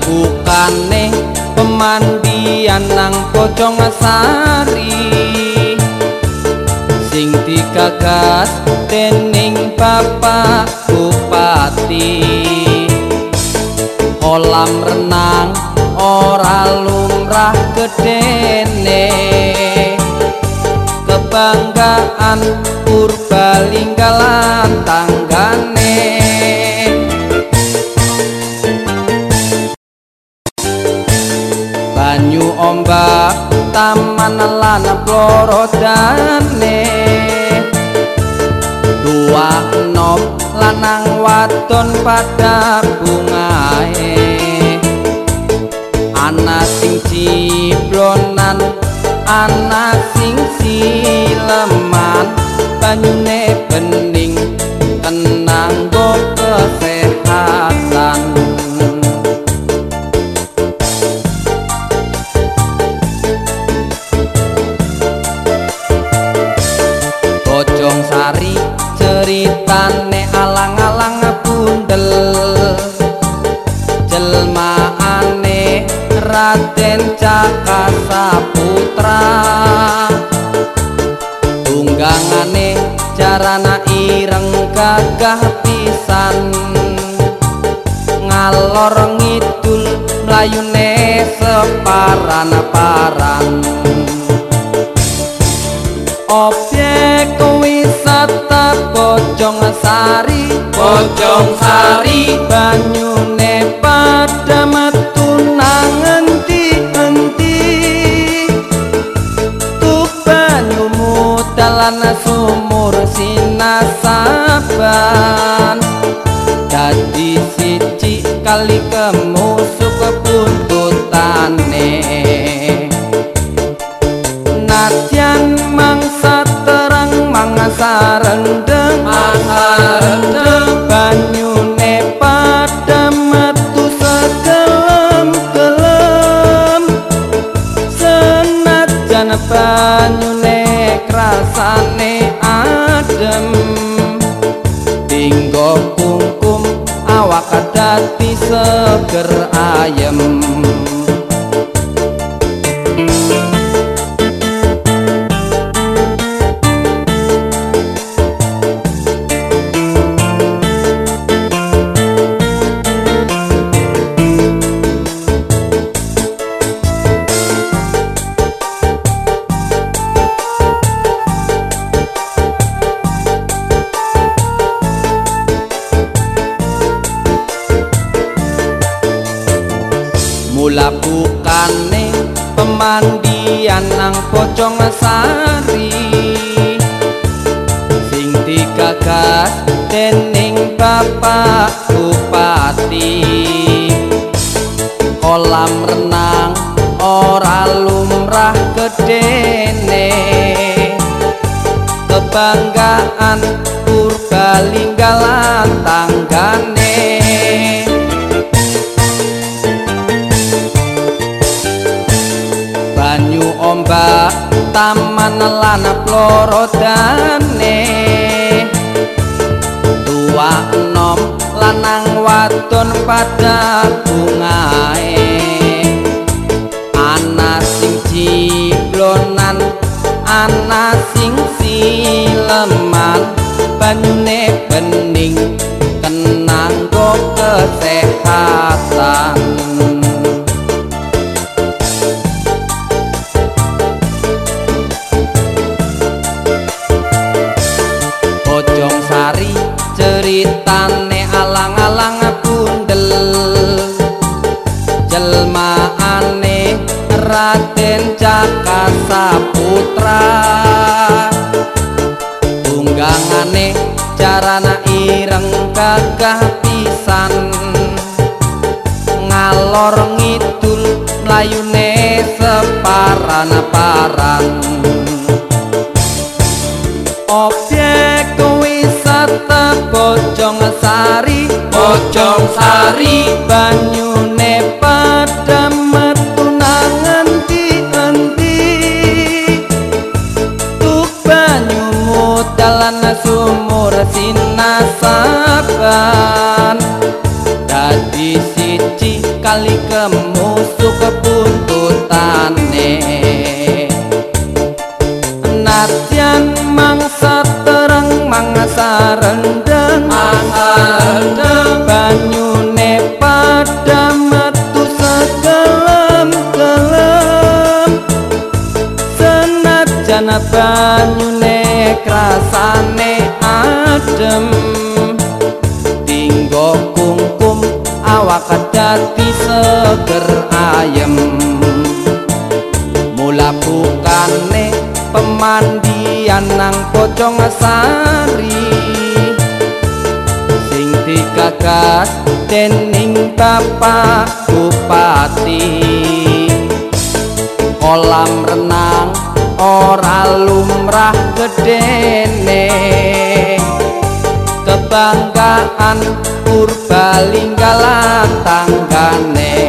bukane pemandian nang pocong sari sing digagas dening bapak bupati. Kolam renang ora lumrah gedene. Kebanggaan purbalinggalan tanggane lan plorodane dua enom lanang wadon pada bungae. Ana sing ciplonan ana sing sileman banyune Sari ceritane alang-alang bundel Jelmaane Raden Cakasa Putra. Tunggangane jarana ireng gagah pisan. Ngalor ngidul mlayune separan-paran. Objek wisata Bojong Sari Bojong Sari banyune pada metu nang endi-endi Tuk banyumu dalan sumur sinasaban. Dadi siji kali kemusuk buntutane Nadyan mangsa mangsa rendeng banyune pada metu segelem-gelem. Senajan banyune krasane adem. Dinggo kungkum awak dadi seger ayem pemandian nang pocong sari sing digagas dening bapak bupati. Kolam renang ora lumrah gedene. Kebanggaan purbalinggalan ombak taman lan plorodane tua enom lanang wadon pada bungae carana ireng gagah pisan. Ngalor ngidul mlayune separan-paran Objek wisata Bojong Sari Bojong Sari banyune kali kemusuk dadi seger ayem. Mula bukane pemandian nang pocong sari sing digagas dening bapak bupati. Kolam renang ora lumrah gedene. Kebanggaan purbalingga tanggane